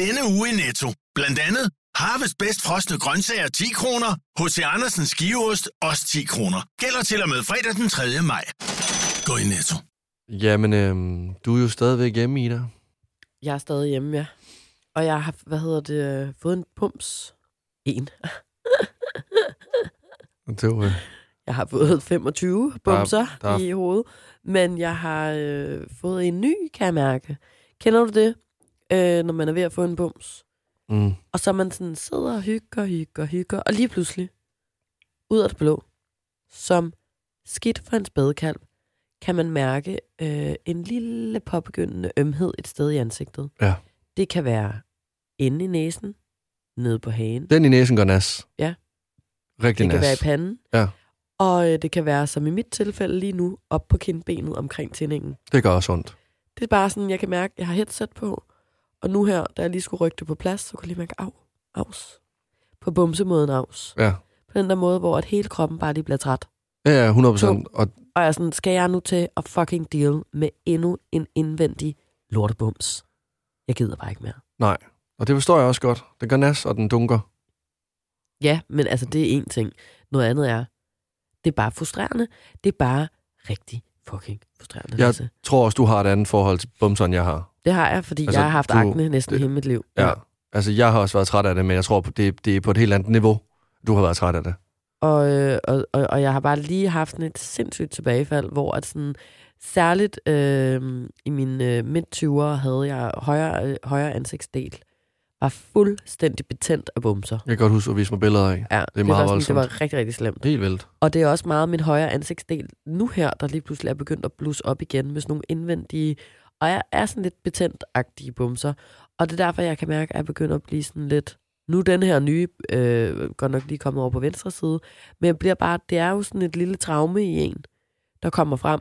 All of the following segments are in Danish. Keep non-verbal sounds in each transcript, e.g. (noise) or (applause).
Denne uge i Netto. Blandt andet Harvest bedst frosne grøntsager 10 kroner. H.C. Andersens skiveost også 10 kroner. Gælder til og med fredag den 3. maj. Gå i Netto. Jamen, øhm, du er jo stadigvæk hjemme, Ida. Jeg er stadig hjemme, ja. Og jeg har, hvad hedder det, øh, fået en pums. En. (laughs) Det var, øh, Jeg har fået 25 bumser der er- i hovedet. Men jeg har øh, fået en ny, kan jeg mærke. Kender du det, øh, når man er ved at få en bums? mm, Og så man sådan sidder og hygger, hygger, hygger. Og lige pludselig, ud af det blå, som skidt for en spædekalv, kan man mærke øh, en lille påbegyndende ømhed et sted i ansigtet. Ja. Det kan være inde i næsen, nede på hagen. den i næsen går nas. Ja. Rigtig Det kan nas. være i panden. Ja. Og øh, det kan være, som i mit tilfælde lige nu, op på kindbenet omkring tændingen. Det gør også ondt. Det er bare sådan, jeg kan mærke, jeg har headset på. Og nu her, da jeg lige skulle rykke det på plads, så kunne jeg lige mærke, af, aus. På bumsemåden aus. Ja. På den der måde, hvor at hele kroppen bare lige bliver træt. Ja, ja, 100 procent. Og Og jeg er sådan, skal jeg nu til at fucking deal med endnu en indvendig lortebums? Jeg gider bare ikke mere. nej. Og det forstår jeg også godt. Det gør nas, og den dunker. Ja, men altså, det er én ting. Noget andet er, det er bare frustrerende. Det er bare rigtig fucking frustrerende. Jeg Lasse. tror også, du har et andet forhold til bumseren, jeg har. Det har jeg, fordi Altså, altså, jeg har haft du- akne næsten det- hele mit liv. Ja. Altså, jeg har også været træt af det, men jeg tror, det, det er på et helt andet niveau. Du har været træt af det. Og, øh, og, og, og jeg har bare lige haft sådan et sindssygt tilbagefald, hvor at sådan, særligt øh, i mine øh, midt-20'ere havde jeg højre, øh, højre ansigtsdel var fuldstændig betændt af bumser. Jeg kan godt huske at vise mig billeder af. Ja, det, meget var sådan, det var rigtig, rigtig slemt. Helt vildt. Og det er også meget min højre ansigtsdel nu her, der lige pludselig er begyndt at blusse op igen med sådan nogle indvendige, og jeg er sådan lidt betændt-agtige bumser. Og det er derfor, jeg kan mærke, at jeg begynder at blive sådan lidt... Nu er den her nye øh, godt nok lige kommet over på venstre side, men jeg bliver bare, det er jo sådan et lille traume i en, der kommer frem.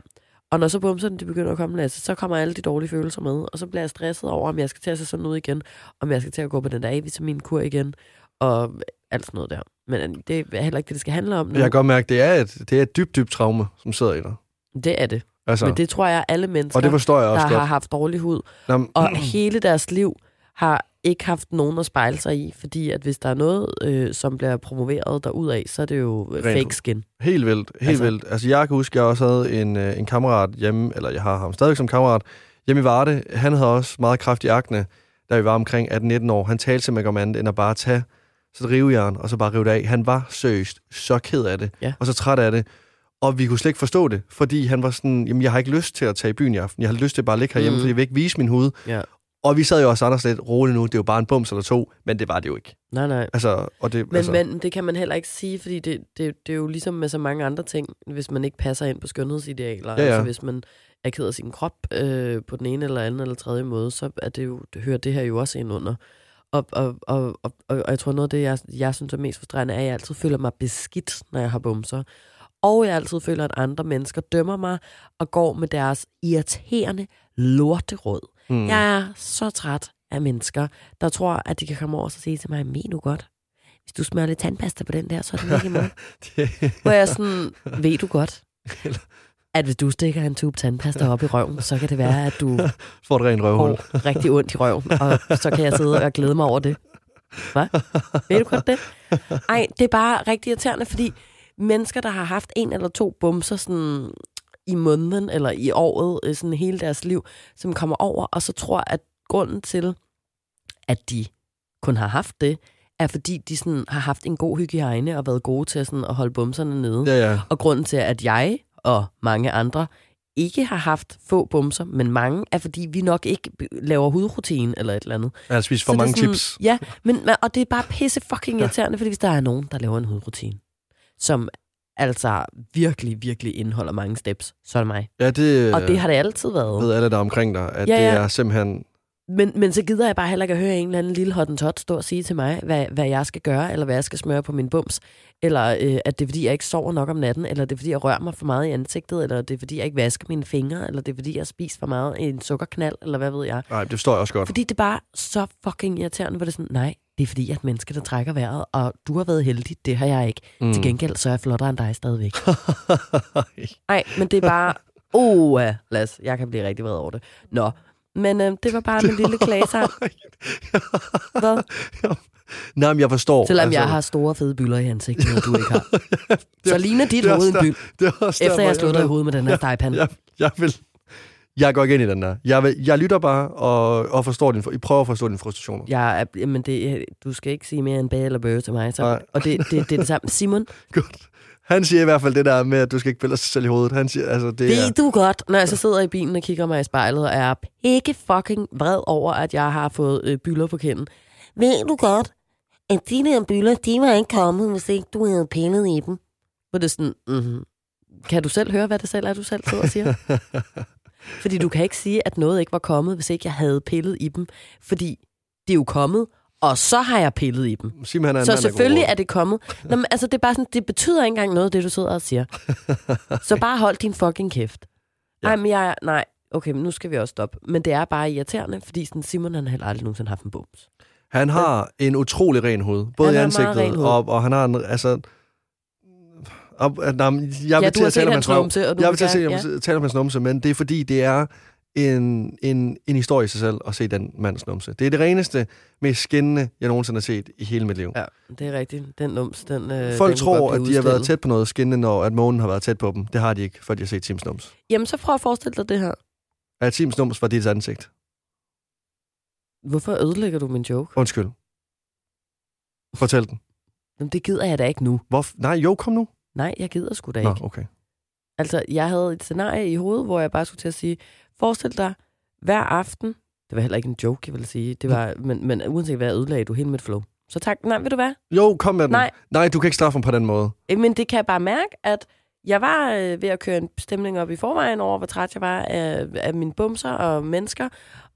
Og når så bumserne de begynder at komme, Lasse, så kommer alle de dårlige følelser med, og så bliver jeg stresset over, om jeg skal til at se sådan ud igen, om jeg skal til at gå på den der A-vitaminkur igen, og alt sådan noget der. Men øh, det er heller ikke det, det skal handle om nu. Jeg kan godt mærke, det er et, det er et dybt, dybt traume, som sidder i dig. Det er det. Altså, Men det tror jeg, alle mennesker, og det forstår jeg der også har godt. haft dårlig hud, Nå, men- og hele deres liv har ikke haft nogen at spejle sig i, fordi at hvis der er noget, øh, som bliver promoveret derudad, så er det jo Rent fake skin. Helt vildt, helt Altså- vildt. Altså, jeg kan huske, jeg også havde en, øh, en kammerat hjemme, eller jeg har ham stadig som kammerat, hjemme i Varde. Han havde også meget kraftig akne, da vi var omkring 18-19 år. Han talte simpelthen om andet, end at bare tage så rivejern, og så bare rive det af. Han var seriøst så ked af det, Ja. og så træt af det. Og vi kunne slet ikke forstå det, fordi han var sådan, jamen jeg har ikke lyst til at tage i byen i aften. Jeg har lyst til bare at ligge herhjemme, Mm. mm. fordi jeg vil ikke vise min hud. Ja. Og vi sad jo også andre lidt roligt nu, det er jo bare en bums eller to, men det var det jo ikke. Nej, nej. Altså, og det, Men, altså, men det kan man heller ikke sige, fordi det, det, det er jo ligesom med så mange andre ting, hvis man ikke passer ind på skønhedsidealer. Ja, ja. Altså hvis man er ked af sin krop øh, på den ene eller anden eller tredje måde, så er det jo, det hører det her jo også ind under. Og, og, og, og, og jeg tror noget af det, jeg, jeg synes er mest frustrerende, er, at jeg altid føler mig beskidt, når jeg har bumser. Og jeg altid føler, at andre mennesker dømmer mig og går med deres irriterende lorteråd. Mm. Jeg er så træt af mennesker, der tror, at de kan komme over og sige til mig, men du godt? Hvis du smører lidt tandpasta på den der, så er det ikke i morgen. (laughs) det, Hvor jeg sådan, ved du godt, at hvis du stikker en tube tandpasta op i røven, så kan det være, at du (laughs) får et rent røvhul. får rigtig ondt i røven, og så kan jeg sidde og glæde mig over det. Hvad? Ved du godt det? Ej, det er bare rigtig irriterende, fordi mennesker, der har haft en eller to bumser sådan i måneden eller i året, øh, sådan hele deres liv, som kommer over, og så tror, at grunden til, at de kun har haft det, er fordi, de sådan har haft en god hygiejne og været gode til sådan at holde bumserne nede. Ja, ja. Og grunden til, at jeg og mange andre ikke har haft få bumser, men mange, er fordi vi nok ikke laver hudrutine eller et eller andet. Jeg spist for Så mange sådan, chips. Ja, men, og det er bare pisse fucking irriterende, fordi hvis der er nogen, der laver en hudrutine, som altså virkelig, virkelig indeholder mange steps, så er det mig. Ja, det Og det har det altid været. ved alle der er omkring dig, at Ja, det ja. er simpelthen... Men, men så gider jeg bare heller ikke at høre en eller anden lille hottentot stå og sige til mig, hvad, hvad jeg skal gøre, eller hvad jeg skal smøre på min bums. Eller øh, at det er, fordi jeg ikke sover nok om natten, eller det er, fordi jeg rører mig for meget i ansigtet, eller det er, fordi jeg ikke vasker mine fingre, eller det er, fordi jeg spist for meget i en sukkerknald, eller hvad ved jeg. Nej, det forstår jeg også godt. Fordi det er bare så fucking irriterende, hvor det er sådan, nej, det er fordi, jeg er et menneske, der trækker vejret, og du har været heldig, det har jeg ikke. Mm. Til gengæld, så er jeg flottere end dig stadigvæk. (laughs) Nej, men det er bare, (laughs) oh, Las, jeg kan blive rigtig vred over det. Nå, Men øh, det var bare (laughs) min lille klagesang. Hvad? Nej, men jeg forstår. Selvom altså, jeg har store fede byller i ansigtet, og du ikke har. Så ligner dit det hoved en byld, det er efter jeg har slået dig i hovedet med den her stegpande. Jeg, jeg vil... Jeg går ikke ind i den der. Jeg, vil, jeg lytter bare og, og forstår din, I prøver at forstå dine frustrationer. Jeg er, men det, du skal ikke sige mere end bag eller bøge til mig. Så, Nej. og det, det, det er det samme. Simon, (laughs) Godt. Han siger i hvert fald det der med, at du skal ikke pille dig selv i hovedet. Han siger, altså, det er... ved du godt, når jeg så sidder i bilen og kigger mig i spejlet og er ikke fucking vred over, at jeg har fået øh, byller på kinden. Ved du godt, at de der byller, de var ikke kommet, hvis ikke du havde pillet i dem. Hvor det er sådan, mm-hmm. kan du selv høre, hvad det selv er, du selv sidder og siger? (laughs) Fordi du kan ikke sige, at noget ikke var kommet, hvis ikke jeg havde pillet i dem. Fordi det er jo kommet, og så har jeg pillet i dem. Sim, han er Så selvfølgelig er det kommet. Nå, men, altså, det er bare sådan, det betyder ikke engang noget, det du sidder og siger. så bare hold din fucking kæft. Ja. Nej, men jeg, nej, okay, men nu skal vi også stoppe. Men det er bare irriterende, fordi sådan, Simon han har heller aldrig nogensinde haft en bums. Han har en utrolig ren hoved. Både Han i ansigtet, hoved. og, og han har en... Altså, op, nej, jeg vil Ja, til at tale om hans numse, Jeg vil vil til at gerne- ja. tale om hans numse, men det er fordi, det er en, en, en historie i sig selv at se den mands numse. Det er det reneste, mest skinnende, jeg nogensinde har set i hele mit liv. Ja, det er rigtigt. Den nums, den, øh, Folk den tror, at de har været udstillet. tæt på noget skinnende, når at månen har været tæt på dem. Det har de ikke, før de har set Tims nums. Jamen, så prøv at forestille dig det her. At Tims nums var dit ansigt. Hvorfor ødelægger du min joke? Undskyld. Fortæl den. Jamen, det gider jeg da ikke nu. Hvor, nej, jo, kom nu. Nej, jeg gider sgu da Nå, ikke. okay. Altså, jeg havde et scenarie i hovedet, hvor jeg bare skulle til at sige, forestil dig, hver aften, det var heller ikke en joke, jeg vil sige, det var, men, men uanset hvad, ødelagde du hele mit flow. Så tak, nej, ved du hvad? Jo, kom med den. Nej. Nej, du kan ikke straffe ham på den måde. Øh, Men det kan jeg bare mærke, at jeg var øh, ved at køre en stemning op i forvejen over, hvor træt jeg var af, af mine bumser og mennesker,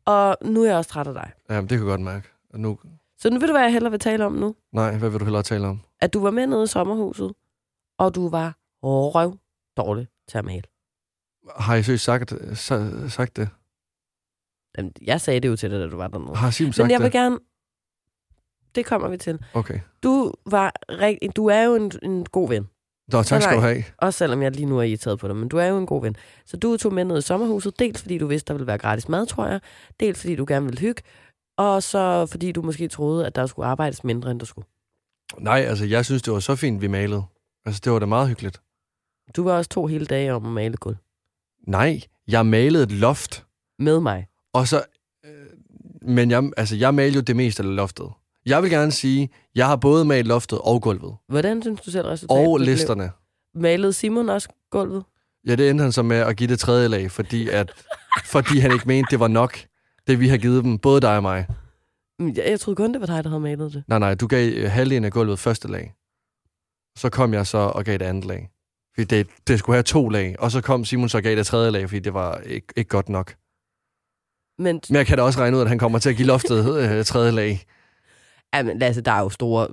og nu er jeg også træt af dig. Ja, det kan jeg godt mærke. Nu, Så nu ved du, hvad jeg hellere vil tale om nu? nej, hvad vil du hellere tale om? At du var med nede i sommerhuset, og du var røv dårlig til at male. Har I søgt sagt, sa- sagt det? Jamen, jeg sagde det jo til dig, da du var dernede. Har Sim sagt Men jeg vil det? gerne... Det kommer vi til. Okay. Du, var rigt... du er jo en, en god ven. Nå, tak skal du have. Også selvom jeg lige nu er irriteret på dig, men du er jo en god ven. Så du tog med ned i sommerhuset, dels fordi du vidste, der ville være gratis mad, tror jeg, dels fordi du gerne ville hygge, og så fordi du måske troede, at der skulle arbejdes mindre, end der skulle. Nej, altså, jeg synes, det var så fint, vi malede. Altså, det var da meget hyggeligt. Du var også to hele dage om at male gulv. Nej, jeg malede et loft. Med mig. Og så... Øh, men jeg, altså, jeg malede jo det meste af loftet. Jeg vil gerne sige, jeg har både malet loftet og gulvet. Hvordan synes du selv resultatet Og blev? listerne. Malede Simon også gulvet? Ja, det endte han så med at give det tredje lag, fordi, at, fordi han ikke mente, det var nok, det vi har givet dem, både dig og mig. Jeg, jeg troede kun, det var dig, der havde malet det. Nej, nej, du gav øh, halvdelen af gulvet første lag. Så kom jeg så og gav det andet lag. Fordi det, det skulle have to lag. Og så kom Simon så og gav det tredje lag, fordi det var ikke, ikke godt nok. Men, Men jeg kan da også regne ud, at han kommer til at give loftet (laughs) øh, tredje lag. ja, men altså, der er jo store...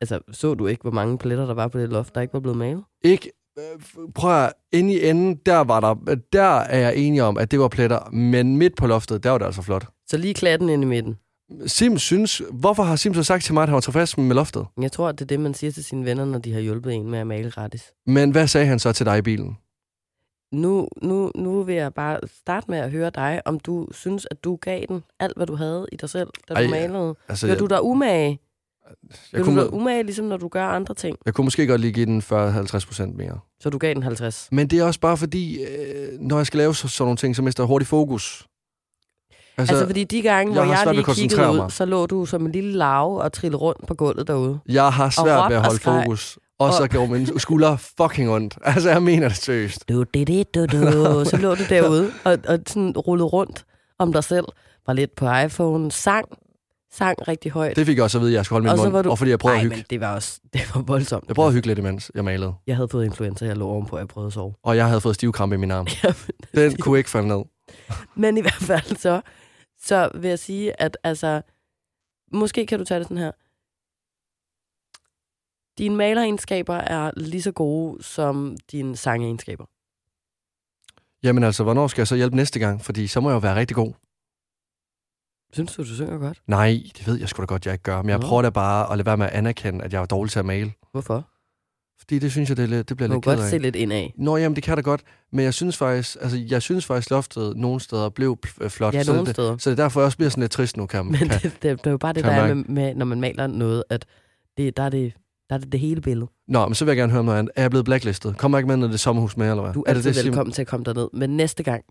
Altså, så du ikke, hvor mange pletter, der var på det loft, der ikke var blevet malet? Ikke, øh, prøv at, inde i enden, der var der, der er jeg enig om, at det var pletter. Men midt på loftet, der var det altså flot. Så lige klatten ind i midten. Sim synes, hvorfor har Sim så sagt til mig, at han var tilfreds med loftet? Jeg tror, det er det, man siger til sine venner, når de har hjulpet en med at male gratis. Men hvad sagde han så til dig i bilen? Nu, nu, nu vil jeg bare starte med at høre dig, om du synes, at du gav den alt, hvad du havde i dig selv, da du Ej, malede. Altså, Gør jeg, du dig umage? jeg, Gør du kunne, dig umage, ligesom når du gør andre ting? jeg kunne måske godt lige give den 40-50 procent mere. Så du gav den 50? Men det er også bare fordi, øh, når jeg skal lave så, sådan nogle ting, så mister jeg hurtigt fokus. Altså, altså fordi de gange, jeg hvor jeg ved lige kiggede ud, mig. så lå du som en lille larve og trillede rundt på gulvet derude. jeg har svært ved at og holde skreg. fokus. Og så Og- gjorde mine skuldre fucking ondt. (laughs) Altså, jeg mener det seriøst. Du, det, det, du, du. Så lå du derude og, og sådan rullede rundt om dig selv. Var lidt på iPhone, sang, sang rigtig højt. Det fik jeg også at vide, at jeg skulle holde Og min så mund. du- Og fordi jeg prøvede Ej, at men hygge. det var også (laughs) det var voldsomt. Jeg prøvede at hygge lidt imens jeg malede. Jeg havde fået influenza, jeg lå ovenpå, og jeg prøvede at sove. Og jeg havde fået stivkrampe i min arm. (laughs) Jamen, Den kunne ikke falde ned. Men i hvert fald så, så vil jeg sige, at altså, måske kan du tage det sådan her. Dine maleregenskaber er lige så gode som dine sangeegenskaber. Jamen altså, hvornår skal jeg så hjælpe næste gang? Fordi så må jeg jo være rigtig god. Synes du, du synger godt? Nej, det ved jeg sgu da godt, jeg ikke gør. Men jeg Nå. prøver da bare at lade være med at anerkende, at jeg er dårlig til at male. Hvorfor? Fordi det synes jeg, det, er lidt, det bliver lidt ked godt af. se lidt indad. Nå, jamen, det kan da godt. Men jeg synes faktisk, altså, jeg synes faktisk, loftet nogle steder blev øh, flot. Ja, så nogle det, steder. Så det er derfor, jeg også bliver sådan lidt trist nu, kan, (laughs) Men kan. det, det, det er jo bare det, der er med, med, når man maler noget, at det, der, er det, der er det det hele billede. Nå, men så vil jeg gerne høre om noget andet. Er jeg blevet blacklistet? Kommer jeg ikke med, når det er sommerhus med, eller hvad? Du er er det det, Sim- velkommen til at komme derned. Men næste gang,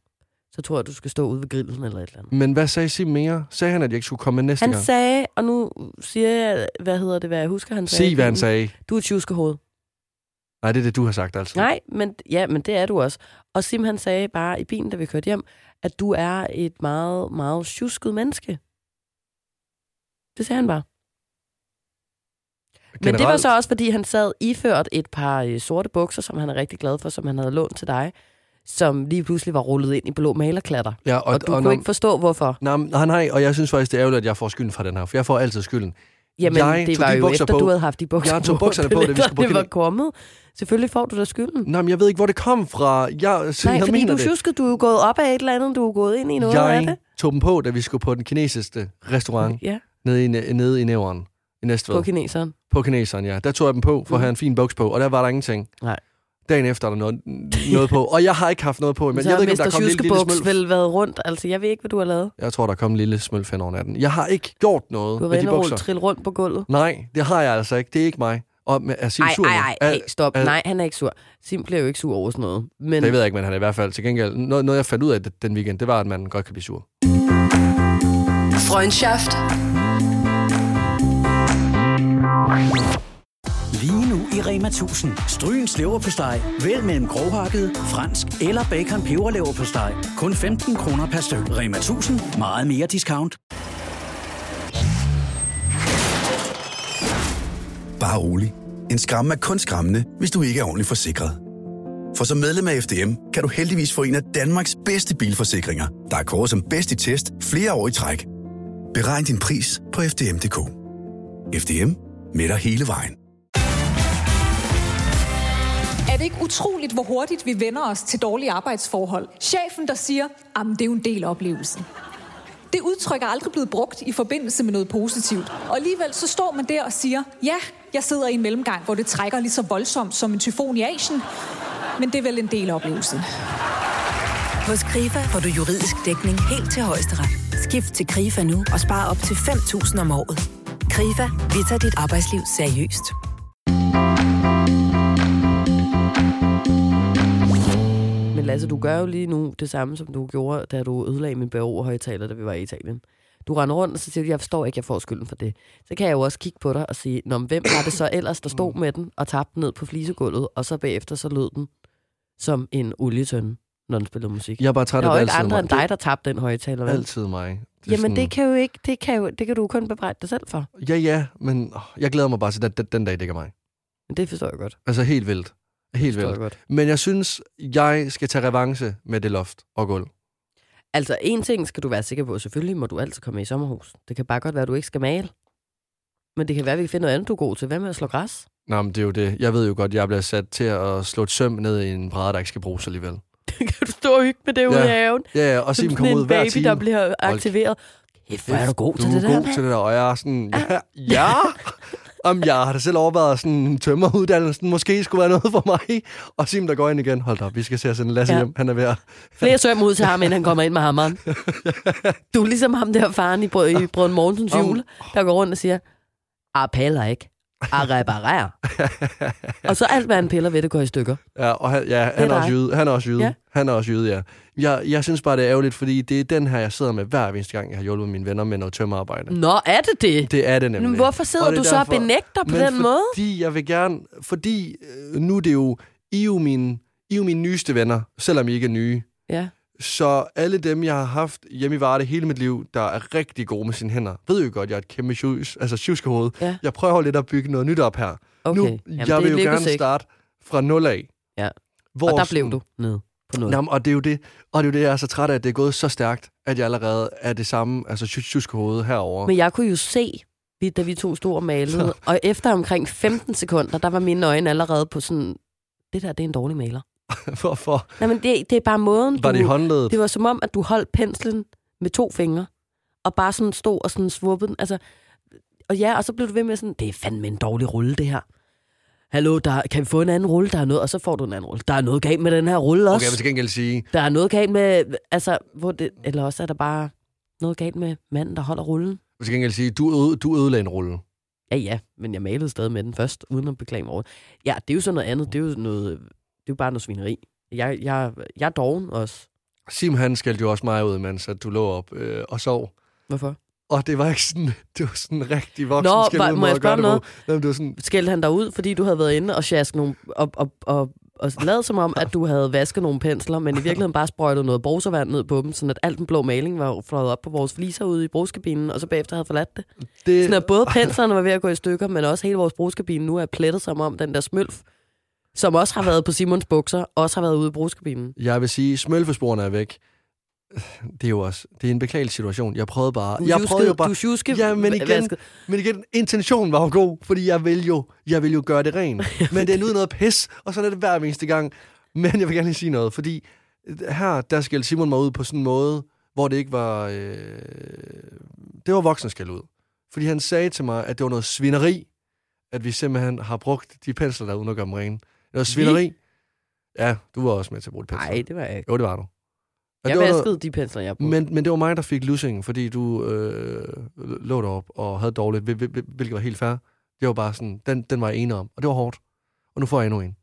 så tror jeg, du skal stå ude ved grillen eller et eller andet. Men hvad sagde Sim mere? Sagde han, at jeg ikke skulle komme med næste Han gang? sagde, og nu siger jeg, hvad hedder det, hvad jeg husker, han sagde. Sig, hvad han sagde. Du er et tjuskehoved. Nej, det er det, du har sagt altså. Nej, men, ja, men det er du også. Og Sim han sagde bare i bilen, da vi kørte hjem, at du er et meget, meget tjusket menneske. Det sagde han bare. Men det var Generelt- så også, fordi han sad iført et par øh, sorte bukser, som han er rigtig glad for, som han havde lånt til dig, som lige pludselig var rullet ind i blå malerklatter. Ja, Og, og du og kunne når- ikke forstå, hvorfor. Nej, nej, nej, og jeg synes faktisk, det er ærgerligt, at jeg får skylden for den her, for jeg får altid skylden. Jamen, Jeg det var de jo efter, på. du havde haft de bukser Jeg tog bukserne på, da vi (laughs) skulle på det var kommet. Selvfølgelig får du da skylden. Nej, men jeg ved ikke, hvor det kom fra. Jeg, så Nej, jeg fordi mener du det. tjuskede, du er jo gået op af et eller andet, du er gået ind i noget af det. Jeg tog dem på, da vi skulle på den kinesiske restaurant Ja, nede i, nede i Nævren i Næstved. på kineseren. på kineseren, ja. Der tog jeg dem på, for at Mhm. have en fin buks på, og der var der ingenting. Nej. Dagen efter er der noget, noget på, og jeg har ikke haft noget på. Men så jeg ved har ikke, om der kom en lille, lille smølf. vel været rundt. Altså, jeg ved ikke, hvad du har lavet. Jeg tror, der kom en lille smølf hen over natten. Jeg har ikke gjort noget Du har med de bukser. rulle- trille rundt på gulvet. Nej, det har jeg altså ikke. Det er ikke mig. Og med, er Sim Ej, sur ej, nu? ej, Er- hey, stop. er- Nej, han er ikke sur. Sim bliver jo ikke sur over sådan noget. Men Det ved jeg ikke, men han er i hvert fald til gengæld... Noget, noget jeg fandt ud af den weekend, det var, at man godt kan blive sur. Freundschaft. Lige nu i Rema 1000. Stryens leverpostej. Vælg mellem grovhakket, fransk eller bacon peberleverpostej. Kun 15 kroner per styk. Rema 1000. Meget mere discount. Bare rolig. En skræmme er kun skræmmende, hvis du ikke er ordentligt forsikret. For som medlem af FDM kan du heldigvis få en af Danmarks bedste bilforsikringer, der er kåret som bedst i test flere år i træk. Beregn din pris på FDM.dk. FDM med dig hele vejen. Er det ikke utroligt, hvor hurtigt vi vender os til dårlige arbejdsforhold? Chefen, der siger, at det er jo en del af oplevelsen. Det udtryk er aldrig blevet brugt i forbindelse med noget positivt. Og alligevel så står man der og siger, ja, jeg sidder i en mellemgang, hvor det trækker lige så voldsomt som en tyfon i Asien. Men det er vel en del af oplevelsen. Hos KRIFA får du juridisk dækning helt til højesteret. Skift til KRIFA nu og spar op til 5.000 om året. KRIFA, vi tager dit arbejdsliv seriøst. Lasse, du gør jo lige nu det samme, som du gjorde, da du ødelagde min BO-højtaler, da vi var i Italien. Du render rundt, og så siger du, jeg forstår ikke, jeg får skylden for det. Så kan jeg jo også kigge på dig og sige, Nå, men hvem var det så ellers, der stod med den og tabte den ned på flisegulvet, og så bagefter så lød den som en olietønde, når den spillede musik. Jeg er bare træt af det ikke altid andre mig. end dig, der tabte den højtaler. Det er vel? altid mig. Det Jamen, sådan- det kan jo ikke, det kan, jo, det kan du kun bebrejde dig selv for. Ja, ja, men jeg glæder mig bare til, at den, den dag, det ikke er mig. Men det forstår jeg godt. Altså helt vildt. Helt vildt. godt. Men jeg synes, jeg skal tage revanche med det loft og gulv. Altså, en ting skal du være sikker på. Selvfølgelig må du altid komme i sommerhus. Det kan bare godt være, at du ikke skal male. Men det kan være, at vi kan finde noget andet, du er god til. Hvad med at slå græs? Nå, men det er jo det. Jeg ved jo godt, jeg bliver sat til at slå et søm ned i en brædder, der ikke skal bruges alligevel. (laughs) kan du stå og hygge med det ude Ja. i haven? Ja, ja, og sådan kommer en ud hver baby, time. der bliver aktiveret. Kæft, hvor er du god du til det er der, god mand. til det der, og jeg er sådan, ja, ja. (laughs) Om jeg har da selv overvejet sådan tømmeruddannelsen, måske skulle være noget for mig. Og Sim, der går ind igen. Hold da op, vi skal se at sende Lasse Ja. hjem. Han er ved at... Flere søm ud til ham, inden han kommer ind med hammeren. (laughs) Du er ligesom ham der faren i, Brød, i Brøden Morgensens jule, der går rundt og siger, ah, piller ikke. Ah, reparerer. og så alt, hvad han piller ved, det går i stykker. Ja, og han, ja, han er, også jyde. Han er også jyde. Ja. Han er også jyde, ja. Jeg, jeg synes bare, det er ærgerligt, fordi det er den her, jeg sidder med hver eneste gang, jeg har hjulpet mine venner med noget tømmerarbejde. Nå, er det det? Det er det nemlig. Men hvorfor sidder Og du er så og benægter på Men den måde? Fordi jeg vil gerne... Fordi øh, nu er det jo... I er jo mine, I er jo mine nyeste venner, selvom I ikke er nye. Ja. Så alle dem, jeg har haft hjemme i Varde hele mit liv, der er rigtig gode med sine hænder, ved jo godt, jeg er et kæmpe sjus, altså sjuskehoved. Ja. Jeg prøver lidt at bygge noget nyt op her. Okay. Nu, Jamen, jeg vil jo gerne starte fra nul af. Ja. Hvor Og der blev du nede på noget. Jamen, og det er jo det, og det er jo det, jeg er så træt af, at det er gået så stærkt, at jeg allerede er det samme, altså sjuskehoved herover. Men jeg kunne jo se, vi- da vi to stod og malede, (laughs) og efter omkring 15 sekunder, der var mine øjne allerede på sådan, det der, det er en dårlig maler. (laughs) Hvorfor? Nej, men det, det er bare måden, Var det du... håndledet? Det var som om, at du holdt penslen med to fingre, og bare sådan stod og sådan svuppede den. Altså, og ja, og så blev du ved med sådan, det er fandme en dårlig rulle, det her. hallo, der, kan vi få en anden rulle? Der er noget, og så får du en anden rulle. Der er noget galt med den her rulle også. Okay, jeg vil til gengæld sige, Der er noget galt med, altså, hvor det, eller også er der bare noget galt med manden, der holder rullen. jeg vil til gengæld sige du, øde, du ødelagde en rulle. Ja, ja, men jeg malede stadig med den først, uden at beklage mig over det. Ja, det er jo sådan noget andet. Det er jo, noget, det er jo bare noget svineri. Jeg, jeg, jeg er doven også. Sim han skældte jo også mig ud, mens at du lå op øh, og sov. Hvorfor? Og det var ikke sådan, (laughs) det var sådan en rigtig voksen Nå, skæld ud må jeg spørge det på. Nå, men det var sådan, Skældte han dig ud, fordi du havde været inde og sjaske nogle, og, og, og, og lavet som om, at du havde vasket nogle pensler, men i virkeligheden bare sprøjtet noget bruservand ned på dem, sådan at alt den blå maling var fløjet op på vores fliser ude i brugskabinen, og så bagefter havde forladt det. det, Sådan at både penslerne var ved at gå i stykker, men også hele vores brugskabine nu er plettet som om den der smølf, som også har været på Simons bukser, også har været ude i brugskabinen. jeg vil sige, smølfesporene er væk. Det er jo også, det er en beklagelig situation. Jeg prøvede bare, Du jeg prøvede jo bare, Du sjuske, Ja, men igen- vasket. Men igen, intentionen var jo god, fordi jeg vil jo, jeg vil jo gøre det rent. (laughs) Men det er nu noget pis, og sådan er det hver eneste gang. Men jeg vil gerne lige sige noget, fordi her, der skal Simon mig ud på sådan en måde, hvor det ikke var... Øh, det var voksen skal ud. Fordi han sagde til mig, at det var noget svineri, at vi simpelthen har brugt de pensler der uden at gøre dem rene. Det var svineri. Ja, du var også med til at bruge de pensler. Nej, det var jeg ikke. Jo, det var du. Og Jeg vaskede de pensler, jeg brugte. men, men det var mig, der fik lussingen, fordi du øh, lå derop og havde dårligt, hvil- hvil- hvilket var helt fair. Det var bare sådan, den, den var jeg enig om, og det var hårdt. Og nu får jeg endnu en.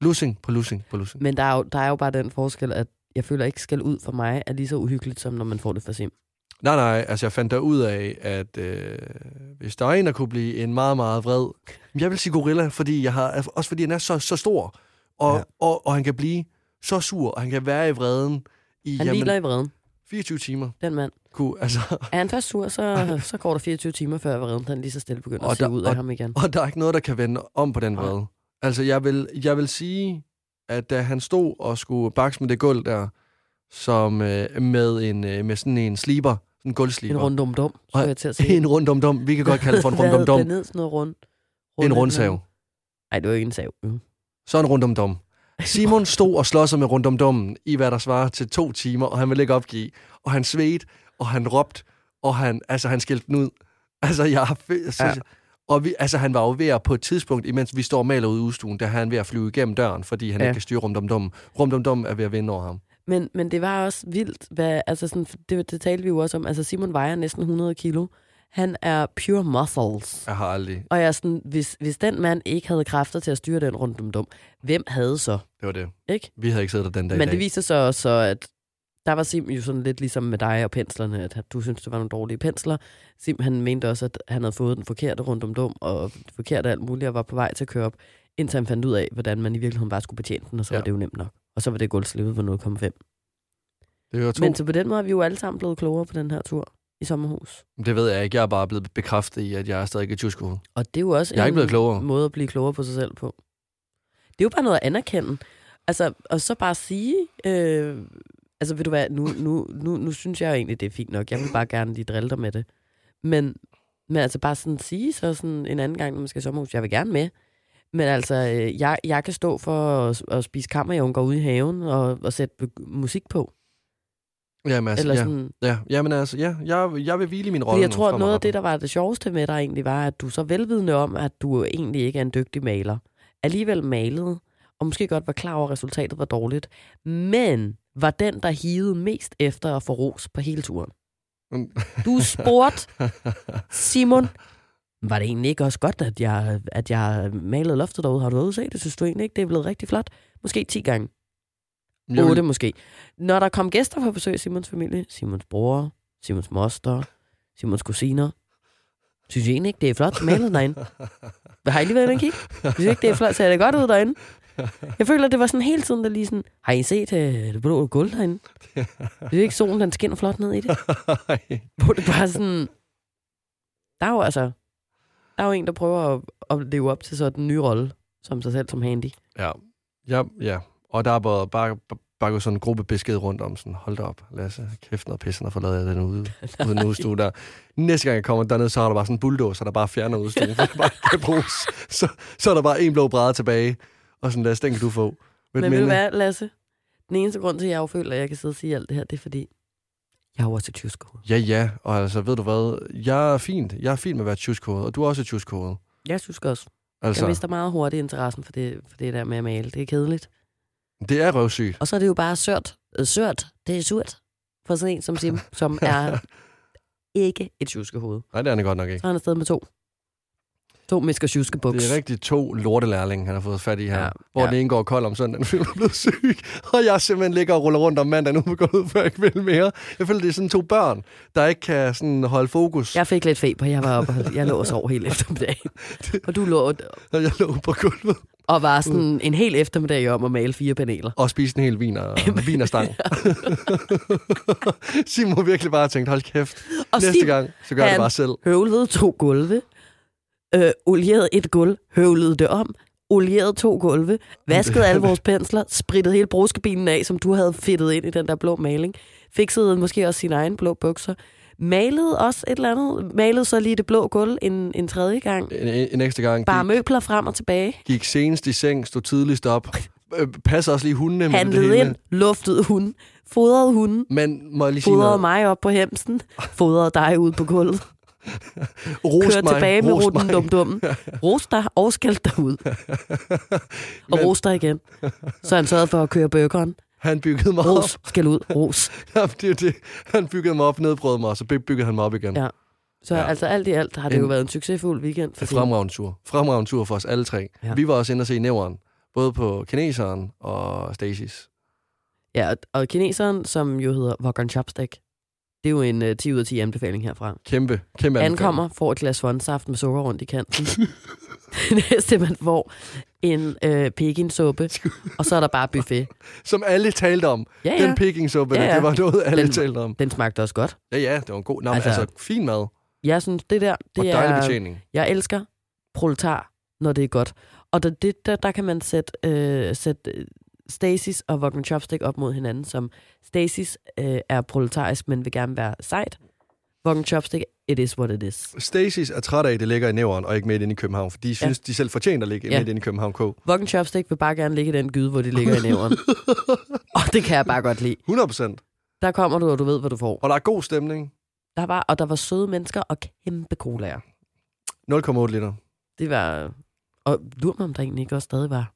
Lussing på lussing på lussing. Men der er, jo, der er jo bare den forskel, at jeg føler ikke skal ud for mig er lige så uhyggeligt, som når man får det for sim. Nej, nej, altså jeg fandt der ud af, at øh, hvis der er en, der kunne blive en meget, meget vred, (laughs) jeg vil sige gorilla, fordi jeg har, også fordi han er så, så stor, og, Ja. og, og han kan blive så sur, og han kan være i vreden i Han hviler i vreden, 24 timer. den mand. Kunne, altså, Er han først sur, så, (laughs) så går der 24 timer, før vreden den lige så stille begynder Og at se der- ud af og- ham igen. Og der er ikke noget, der kan vende om på den vrede. Altså, jeg vil, jeg vil sige, at da han stod og skulle bakse med det gulv der, som øh, med, en, øh, med sådan en sliber, sådan en En gulvsliber. rundum dum, så jeg til at sige. En rundum dum. Vi kan godt kalde det for en (laughs) Hvad rundum hed dum. det ned, sådan noget rund? En rundsav. Nej, det var ikke en sav. Mm. Så en rundum dum. Simon stod og slår sig med rundum dummen i hvad der svarer til to timer, og han ville ikke opgive. Og han svedte, og han råbte, og han, altså, han skældte den ud. Altså, jeg har... Ja. Og vi, altså, han var jo ved at på et tidspunkt, imens vi står og maler ude i udstuen, der er han ved at flyve igennem døren, fordi han Ja. ikke kan styre rumdumdum. Rumdumdum er ved at vinde over ham. Men, men det var også vildt, hvad, altså sådan, det, det talte vi jo også om. Altså Simon vejer næsten 100 kilo. Han er pure muscles. Jeg har aldrig... Og jeg er sådan, hvis, hvis den mand ikke havde kræfter til at styre den rundt om dum, hvem havde så? Det var det. Ikke? Vi havde ikke siddet der den dag Men det viser sig også, så, at der var Sim jo sådan lidt ligesom med dig og penslerne, at du synes det var nogle dårlige pensler. Sim han mente også, at han havde fået den forkerte rundt om dum, og det forkerte alt muligt, og var på vej til at køre op, indtil han fandt ud af, hvordan man i virkeligheden bare skulle betjene den, og så ja. Var det jo nemt nok. Og så var det gulvslivet på 0,5. Det var to. Men så på den måde er vi jo alle sammen blevet klogere på den her tur i sommerhus. Det ved jeg ikke. Jeg er bare blevet bekræftet i, at jeg er stadig i tjuskehoved. Og det er jo også Jeg er ikke en blevet klogere. måde at blive klogere på sig selv på. Det er jo bare noget at anerkende. Altså, og så bare sige, øh, altså ved du hvad, nu, nu, nu, nu synes jeg jo egentlig, det er fint nok. Jeg vil bare gerne lige drille dig med det. Men, men altså bare sådan sige så sådan en anden gang, når man skal i sommerhus, jeg vil gerne med. Men altså, øh, jeg, jeg kan stå for at, at spise kammerjunker ude i haven og, og sætte musik på. Jamen, altså, Eller ja. sådan, ja. Jamen altså, ja. Jeg, jeg vil hvile i min rolle jeg tror, at noget af det, der var det sjoveste med dig egentlig, var, at du så velvidende om, at du egentlig ikke er en dygtig maler, alligevel malede, og måske godt var klar over, at resultatet var dårligt, men var den, der hivede mest efter at få ros på hele turen. Mm. Du spurgte, (laughs) Simon, var det egentlig ikke også godt, at jeg, at jeg malede loftet derude? Har du været ude at se det? Synes du egentlig ikke, det er blevet rigtig flot? Måske 10 gange. Jeg 8 vil, måske. Når der kom gæster på besøg, Simons familie, Simons bror, Simons moster, Simons kusiner, synes I egentlig ikke, det er flot malet derinde? Har I lige været inde og kigge? Synes I ikke, det er flot? Ser det godt ud derinde? Jeg føler, det var sådan hele tiden, der lige sådan, har I set uh, det blå gulv derinde? Synes I ikke, solen den skinner flot ned i det? (laughs) Hvor det bare sådan, der er jo altså, der er jo en, der prøver at, at leve op til så den nye rolle, som sig selv som handy. ja. ja, ja. Og der er bare, bare, bare gået sådan en gruppe besked rundt om sådan, hold da op, Lasse, kæft noget pisse, og forlader jeg den ude, (laughs) ude den udstue der. Næste gang jeg kommer derned, så er der bare sådan en bulldozer, der bare fjerner udstuen, (laughs) for det bare kan bruges. Så, så er der bare en blå bræde tilbage, og sådan, Lasse, den kan du få. Men ved du hvad, Lasse? Den eneste grund til, at jeg føler, at jeg kan sidde og sige alt det her, det er fordi, jeg jo også et tjuskehoved. Ja, ja, og altså, ved du hvad, jeg er fint. Jeg er fint med at være tjuskehoved, og du er også et tjuskehoved. Jeg synes også. Altså, Jeg mister meget hurtigt interessen for det, for det der med at male. Det er kedeligt. det er røvsygt. Og så er det jo bare sørt. Øh, sørt. Det er surt. For sådan en som Sim, som er (laughs) ikke et tjuskehoved. Nej, det er han godt nok ikke. Så er han afsted med to. To misker tjuske buks. Det er rigtig to lortelærlinge, han har fået fat i her. Ja, hvor ja. den ene går kold om søndagen, (laughs) fordi hun er blevet syg. Og jeg simpelthen ligger og ruller rundt om mandagen, nu går ud, før jeg ikke vil mere. Jeg føler, det er sådan to børn, der ikke kan sådan holde fokus. Jeg fik lidt feber. Jeg var oppe, jeg lå og sov hele eftermiddagen. (laughs) Og du lå Og jeg lå på gulvet og var sådan en hel eftermiddag om at male fire paneler. og spiste en hel viner, (laughs) vinerstang. Simon virkelig bare tænkt, hold kæft. Og Næste Sim, gang, så gør jeg det han- bare selv. høvlede to gulve, øh, olierede et gulv, høvlede det om, olierede to gulve, vaskede alle vores pensler, sprittede hele bruskebinen af, som du havde fedtet ind i den der blå maling, fiksede måske også sine egne blå bukser, malede også et eller andet, malede så lige det blå gulv en, en tredje gang, En, en ekstra gang bare gik, møbler frem og tilbage, gik senest i seng, stod tidligst op. Øh, passer også lige hundene med det handlede hele. ind, luftede hunden, fodrede hunden, Men må jeg lige sige fodrede noget? mig op på hemsen, fodrede dig ud på gulvet, (laughs) Ros kørte mig, tilbage med ros mig. dum dum, (laughs) roste dig og skældte dig ud. (laughs) Og Men- roste dig igen. Så han sørgede for at køre burgeren. Han byggede mig op. Ros, skal ud, ros. Jamen, det det. Han byggede mig op, nedbrød mig, og så byggede han mig op igen. Ja. Så Ja. altså alt i alt har det En- jo været en succesfuld weekend for fremragende tur. Fremragende tur for os alle tre. Ja. Vi var også inde og se nævren. Både på kineseren og Stasis. Ja, og- kineseren, som jo hedder Wokon Chopstick, det er jo en uh, 10 ud af 10 anbefaling herfra. Kæmpe, kæmpe anbefaling. Ankommer, får et glas fondsaft med sukker rundt i kanten. (laughs) Næste, man får en øh, pekinsuppe, (laughs) og så er der bare buffet. Som alle talte om. Ja, Den ja. pekingsuppe, Ja, ja, det var noget, alle Den- talte om. Den smagte også godt. Ja, ja, det var en god... Nå, altså, Altså- fin mad. Jeg synes, det der, Og det dejlig er... betjening. Jeg elsker proletar, når det er godt. Og der, det, der, der kan man sætte, øh, sætte øh, Stasis og Wokon Chopstick op mod hinanden, som Stasis øh, er proletarisk, men vil gerne være sejt. Wokon Chopstick, it is what it is. Stasis er træt af, at det ligger i nævren og ikke midt inde i København, for de synes, de selv fortjener at ligge Ja. ja. midt inde i København K. Wokon Chopstick vil bare gerne ligge i den gyde, hvor de ligger i nævren. (laughs) og det kan jeg bare godt lide. 100 procent. Der kommer du, og du ved, hvad du får. Og der er god stemning. Der var, og der var søde mennesker og kæmpe colaer. 0,8 liter. Det var... Og lurer mig, om der egentlig ikke også stadig var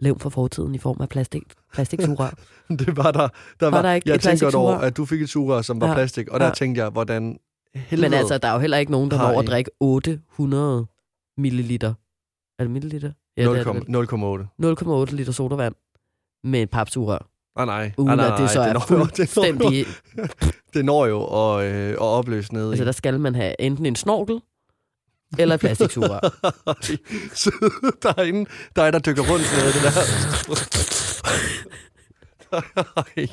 levn for fortiden i form af plastik, plastiksugerør. (laughs) Det var der. der Var der ikke jeg et tænkte godt over, at du fik et sugerør, som var Ja. plastik, og der Ja. tænkte jeg, hvordan helvede... Men altså, der er jo heller ikke nogen, der når at drikke 800 milliliter. Er det milliliter? Ja, det er det vel. 0,8. 0,8 liter sodavand med et papsugerør. Nej, nej. Uden nej, nej, at det så nej, er det når jo- fuldstændig... (laughs) (laughs) Det når jo at, øh, at opløse ned Altså, i. der skal man have enten en snorkel eller et plastiksugerør. (laughs) Så der er inde, der er der dykker rundt med det der. Ej.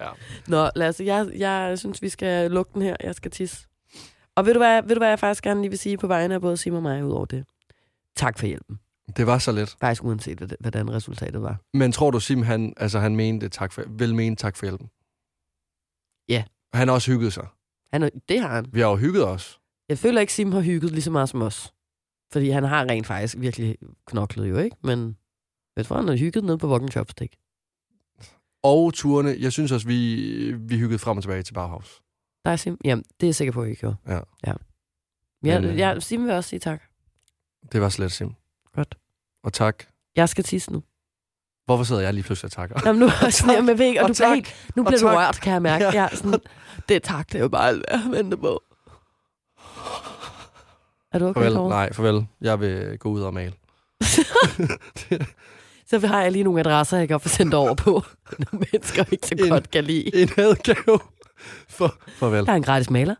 ja. Nå, Lasse, jeg, jeg synes, vi skal lukke den her. Jeg skal tisse. Og ved du, hvad, ved du, hvad jeg faktisk gerne lige vil sige på vegne af både Sim og mig ud over det? Tak for hjælpen. Det var så let. Faktisk uanset, hvordan resultatet var. Men tror du, Sim, han, altså, han mente tak for, vel mente tak for hjælpen? Ja. Han har også hygget sig. Han, det har han. Vi har jo hygget os. Jeg føler ikke, Sim har hygget lige så meget som os. Fordi han har rent faktisk virkelig knoklet jo, ikke? Men jeg tror, han har hygget ned på Walking Chopstick. Og turene, jeg synes også, vi, vi hyggede frem og tilbage til Bauhaus. Nej, Sim? Jamen, det er jeg sikker på, at I gjorde. Ja. ja. Jeg, Men, øh, jeg, Sim vil også sige tak. Det var slet Sim. Godt. Og tak. Jeg skal tisse nu. Hvorfor sidder jeg lige pludselig og takker? Jamen, nu (laughs) er jeg ved ikke, og, Og du bliver tak. helt, nu Og bliver du rørt, kan jeg mærke. Ja. Ja. Sådan, (laughs) det er tak, det er jo bare alt, jeg venter på. Er du okay, Farvel. Kåre? Nej, farvel. Jeg vil gå ud og male. (laughs) Så har jeg lige nogle adresser, jeg kan få sendt over på. (laughs) Nogle mennesker ikke så En- godt kan lide. En adgave. For, farvel. Der er en gratis maler.